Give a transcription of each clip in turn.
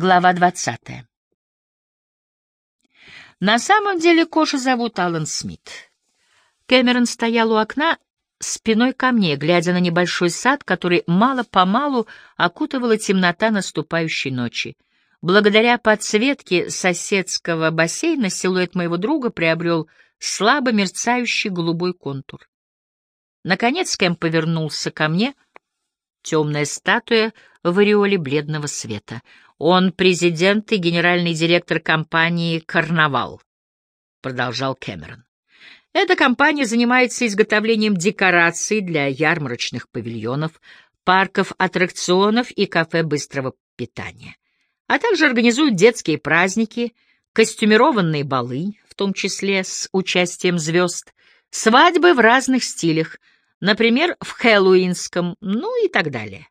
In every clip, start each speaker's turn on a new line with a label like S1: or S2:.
S1: Глава двадцатая. На самом деле Коша зовут Алан Смит. Кэмерон стоял у окна спиной ко мне, глядя на небольшой сад, который мало-помалу окутывала темнота наступающей ночи. Благодаря подсветке соседского бассейна силуэт моего друга приобрел слабо мерцающий голубой контур. Наконец Кэм повернулся ко мне, темная статуя в ореоле бледного света. Он президент и генеральный директор компании «Карнавал», — продолжал Кэмерон. Эта компания занимается изготовлением декораций для ярмарочных павильонов, парков аттракционов и кафе быстрого питания, а также организует детские праздники, костюмированные балы, в том числе с участием звезд, свадьбы в разных стилях, например, в хэллоуинском, ну и так далее.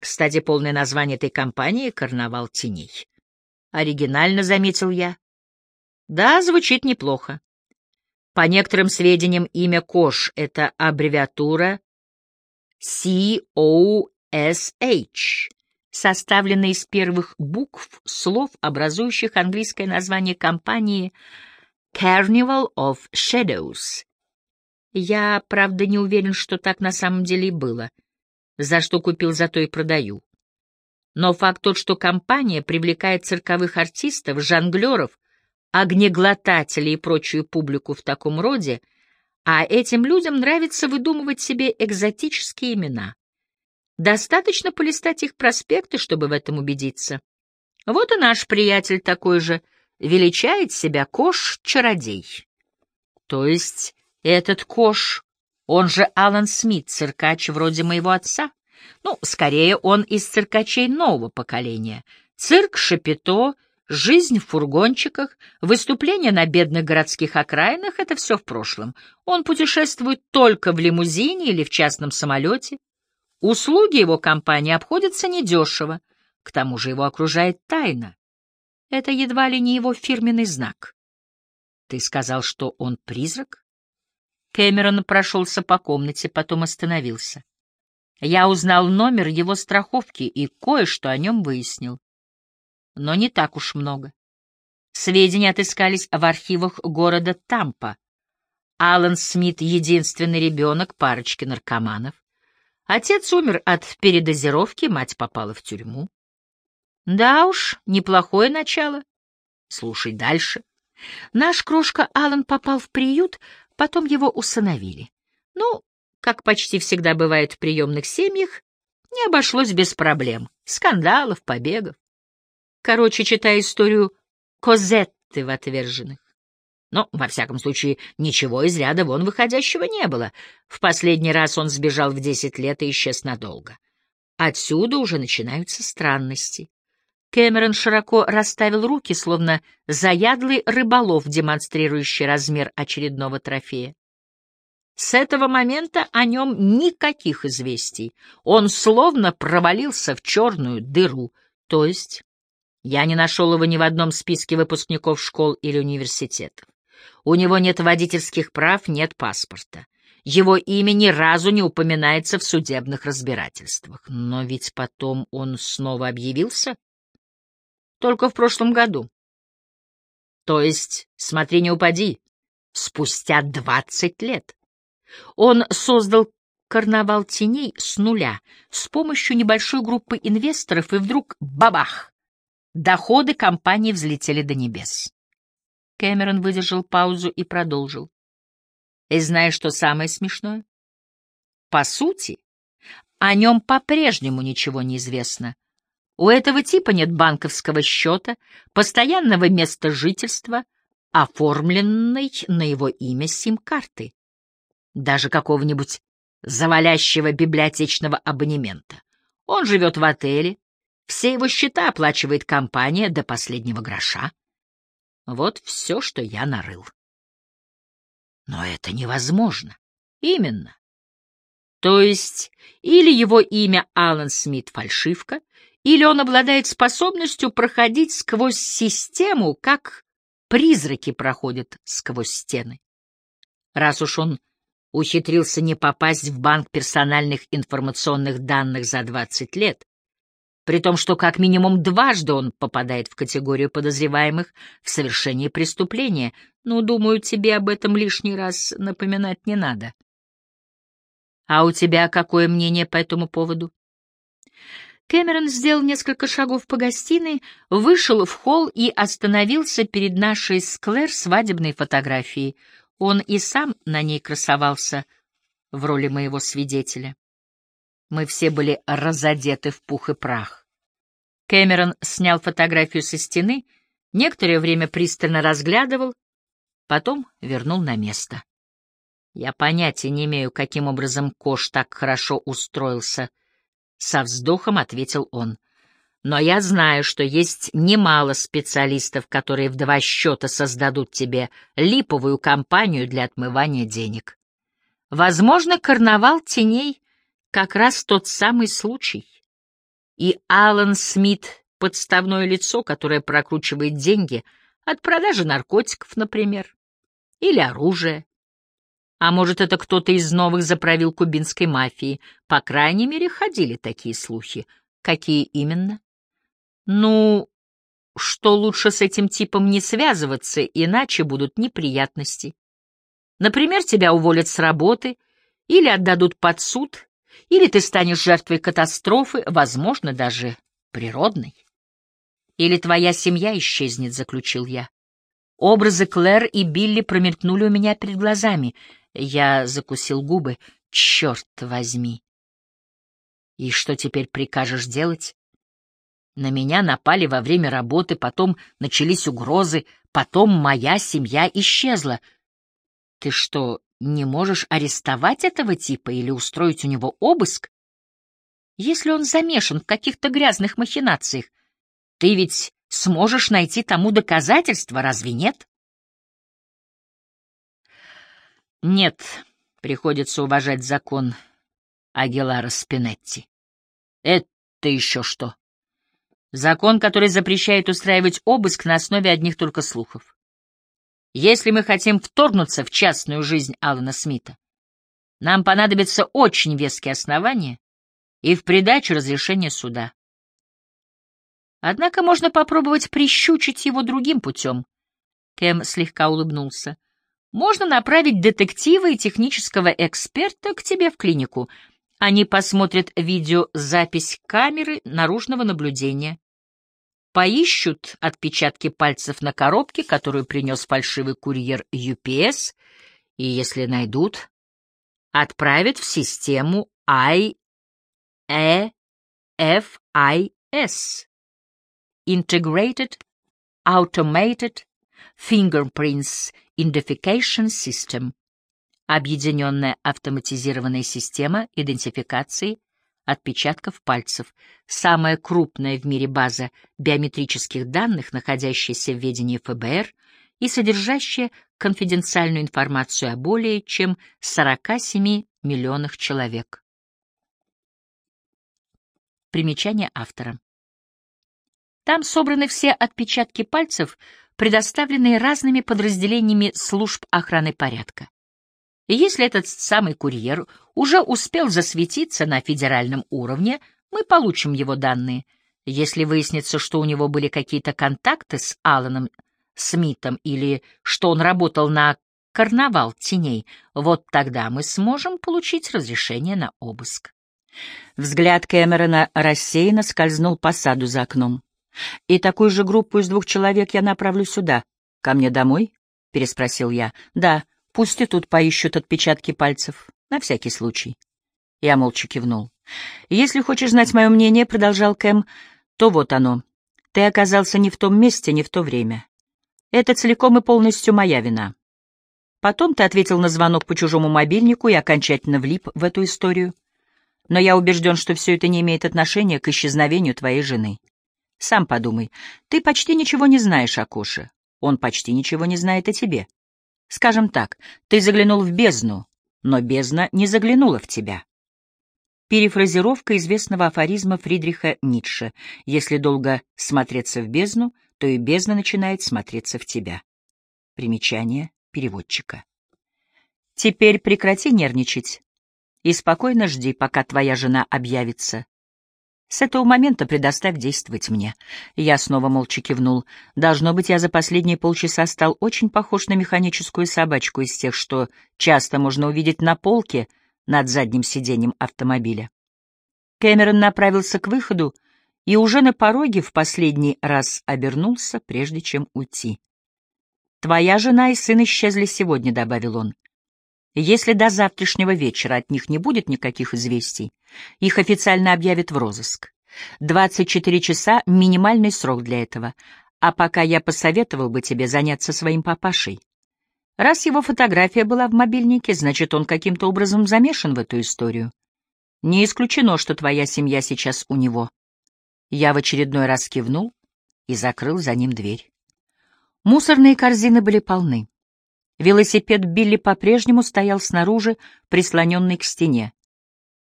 S1: Кстати, полное название этой компании — «Карнавал теней». Оригинально, заметил я. Да, звучит неплохо. По некоторым сведениям, имя Кош — это аббревиатура C-O-S-H, составленная из первых букв слов, образующих английское название компании Carnival of Shadows. Я, правда, не уверен, что так на самом деле и было. За что купил, зато и продаю. Но факт тот, что компания привлекает цирковых артистов, жонглеров, огнеглотателей и прочую публику в таком роде, а этим людям нравится выдумывать себе экзотические имена. Достаточно полистать их проспекты, чтобы в этом убедиться. Вот и наш приятель такой же величает себя Кош-чародей. То есть этот Кош, он же Алан Смит, циркач вроде моего отца? Ну, скорее, он из циркачей нового поколения. Цирк Шапито — Жизнь в фургончиках, выступления на бедных городских окраинах — это все в прошлом. Он путешествует только в лимузине или в частном самолете. Услуги его компании обходятся недешево, к тому же его окружает тайна. Это едва ли не его фирменный знак. Ты сказал, что он призрак? Кэмерон прошелся по комнате, потом остановился. Я узнал номер его страховки и кое-что о нем выяснил но не так уж много. Сведения отыскались в архивах города Тампа. Алан Смит — единственный ребенок парочки наркоманов. Отец умер от передозировки, мать попала в тюрьму. Да уж, неплохое начало. Слушай дальше. Наш крошка Алан попал в приют, потом его усыновили. Ну, как почти всегда бывает в приемных семьях, не обошлось без проблем, скандалов, побегов. Короче, читая историю Козетты в «Отверженных». Но, во всяком случае, ничего из ряда вон выходящего не было. В последний раз он сбежал в десять лет и исчез надолго. Отсюда уже начинаются странности. Кэмерон широко расставил руки, словно заядлый рыболов, демонстрирующий размер очередного трофея. С этого момента о нем никаких известий. Он словно провалился в черную дыру, то есть я не нашел его ни в одном списке выпускников школ или университетов. У него нет водительских прав, нет паспорта. Его имя ни разу не упоминается в судебных разбирательствах. Но ведь потом он снова объявился? Только в прошлом году. То есть, смотри, не упади, спустя двадцать лет. Он создал карнавал теней с нуля с помощью небольшой группы инвесторов, и вдруг — бабах! Доходы компании взлетели до небес. Кэмерон выдержал паузу и продолжил. И знаешь, что самое смешное? По сути, о нем по-прежнему ничего не известно. У этого типа нет банковского счета, постоянного места жительства, оформленной на его имя сим-карты, даже какого-нибудь завалящего библиотечного абонемента. Он живет в отеле, все его счета оплачивает компания до последнего гроша. Вот все, что я нарыл. Но это невозможно. Именно. То есть, или его имя Алан Смит фальшивка, или он обладает способностью проходить сквозь систему, как призраки проходят сквозь стены. Раз уж он ухитрился не попасть в банк персональных информационных данных за 20 лет, при том, что как минимум дважды он попадает в категорию подозреваемых в совершении преступления. Ну, думаю, тебе об этом лишний раз напоминать не надо. А у тебя какое мнение по этому поводу? Кэмерон сделал несколько шагов по гостиной, вышел в холл и остановился перед нашей с Клэр свадебной фотографией. Он и сам на ней красовался в роли моего свидетеля. Мы все были разодеты в пух и прах. Кэмерон снял фотографию со стены, некоторое время пристально разглядывал, потом вернул на место. Я понятия не имею, каким образом Кош так хорошо устроился —— со вздохом ответил он. «Но я знаю, что есть немало специалистов, которые в два счета создадут тебе липовую компанию для отмывания денег. Возможно, карнавал теней — как раз тот самый случай. И Алан Смит — подставное лицо, которое прокручивает деньги от продажи наркотиков, например, или оружия, а может, это кто-то из новых заправил кубинской мафии. По крайней мере, ходили такие слухи. Какие именно? Ну, что лучше с этим типом не связываться, иначе будут неприятности. Например, тебя уволят с работы, или отдадут под суд, или ты станешь жертвой катастрофы, возможно, даже природной. Или твоя семья исчезнет, заключил я. Образы Клэр и Билли промелькнули у меня перед глазами — я закусил губы. Черт возьми! И что теперь прикажешь делать? На меня напали во время работы, потом начались угрозы, потом моя семья исчезла. Ты что, не можешь арестовать этого типа или устроить у него обыск? Если он замешан в каких-то грязных махинациях, ты ведь сможешь найти тому доказательства, разве нет? Нет, приходится уважать закон Агилара Спинетти. Это еще что? Закон, который запрещает устраивать обыск на основе одних только слухов. Если мы хотим вторгнуться в частную жизнь Алана Смита, нам понадобятся очень веские основания и в придачу разрешение суда. Однако можно попробовать прищучить его другим путем. Кэм слегка улыбнулся. Можно направить детектива и технического эксперта к тебе в клинику. Они посмотрят видеозапись камеры наружного наблюдения, поищут отпечатки пальцев на коробке, которую принес фальшивый курьер UPS, и, если найдут, отправят в систему IEFIS Integrated Automated Fingerprints Identification System — объединенная автоматизированная система идентификации отпечатков пальцев, самая крупная в мире база биометрических данных, находящаяся в ведении ФБР и содержащая конфиденциальную информацию о более чем 47 миллионах человек. Примечание автора. Там собраны все отпечатки пальцев, предоставленные разными подразделениями служб охраны порядка. И если этот самый курьер уже успел засветиться на федеральном уровне, мы получим его данные. Если выяснится, что у него были какие-то контакты с Аланом Смитом или что он работал на карнавал теней, вот тогда мы сможем получить разрешение на обыск. Взгляд Кэмерона рассеянно скользнул по саду за окном. И такую же группу из двух человек я направлю сюда. Ко мне домой? — переспросил я. Да, пусть и тут поищут отпечатки пальцев. На всякий случай. Я молча кивнул. «Если хочешь знать мое мнение, — продолжал Кэм, — то вот оно. Ты оказался не в том месте, не в то время. Это целиком и полностью моя вина. Потом ты ответил на звонок по чужому мобильнику и окончательно влип в эту историю. Но я убежден, что все это не имеет отношения к исчезновению твоей жены. Сам подумай, ты почти ничего не знаешь о Коше, он почти ничего не знает о тебе. Скажем так, ты заглянул в бездну, но бездна не заглянула в тебя. Перефразировка известного афоризма Фридриха Ницше «Если долго смотреться в бездну, то и бездна начинает смотреться в тебя». Примечание переводчика. Теперь прекрати нервничать и спокойно жди, пока твоя жена объявится. С этого момента предоставь действовать мне. Я снова молча кивнул. Должно быть, я за последние полчаса стал очень похож на механическую собачку из тех, что часто можно увидеть на полке над задним сиденьем автомобиля. Кэмерон направился к выходу и уже на пороге в последний раз обернулся, прежде чем уйти. «Твоя жена и сын исчезли сегодня», — добавил он. Если до завтрашнего вечера от них не будет никаких известий, их официально объявят в розыск. 24 часа — минимальный срок для этого, а пока я посоветовал бы тебе заняться своим папашей. Раз его фотография была в мобильнике, значит, он каким-то образом замешан в эту историю. Не исключено, что твоя семья сейчас у него. Я в очередной раз кивнул и закрыл за ним дверь. Мусорные корзины были полны. Велосипед Билли по-прежнему стоял снаружи, прислоненный к стене.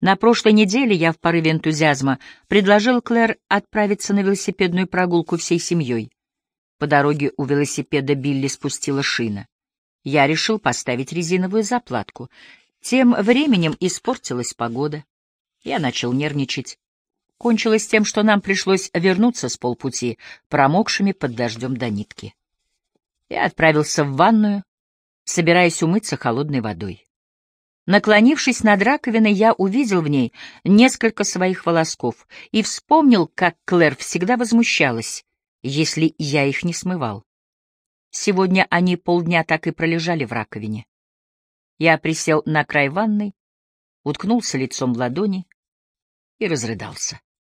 S1: На прошлой неделе я в порыве энтузиазма предложил Клэр отправиться на велосипедную прогулку всей семьей. По дороге у велосипеда Билли спустила шина. Я решил поставить резиновую заплатку. Тем временем испортилась погода. Я начал нервничать. Кончилось тем, что нам пришлось вернуться с полпути, промокшими под дождем до нитки. Я отправился в ванную, собираясь умыться холодной водой. Наклонившись над раковиной, я увидел в ней несколько своих волосков и вспомнил, как Клэр всегда возмущалась, если я их не смывал. Сегодня они полдня так и пролежали в раковине. Я присел на край ванной, уткнулся лицом в ладони и разрыдался.